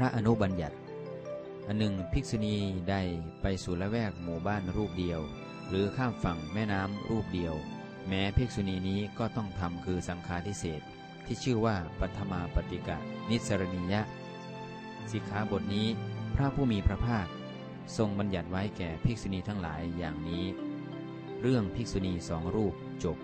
ระอนุบัญญัติอันหนึ่งภิกษุณีได้ไปสู่ละแวกหมู่บ้านรูปเดียว หรือข้ามฝั่งแม่น้ำรูปเดียว แม้ภิกษุณีนี้ก็ต้องทำคือสังฆาทิเศษที่ชื่อว่าปัทมาปฏิกะนิสรณียะสิกขาบทนี้พระผู้มีพระภาค ทรงบัญญัติไว้แก่ภิกษุณีทั้งหลายอย่างนี้ เรื่องภิกษุณีสองรูปจบ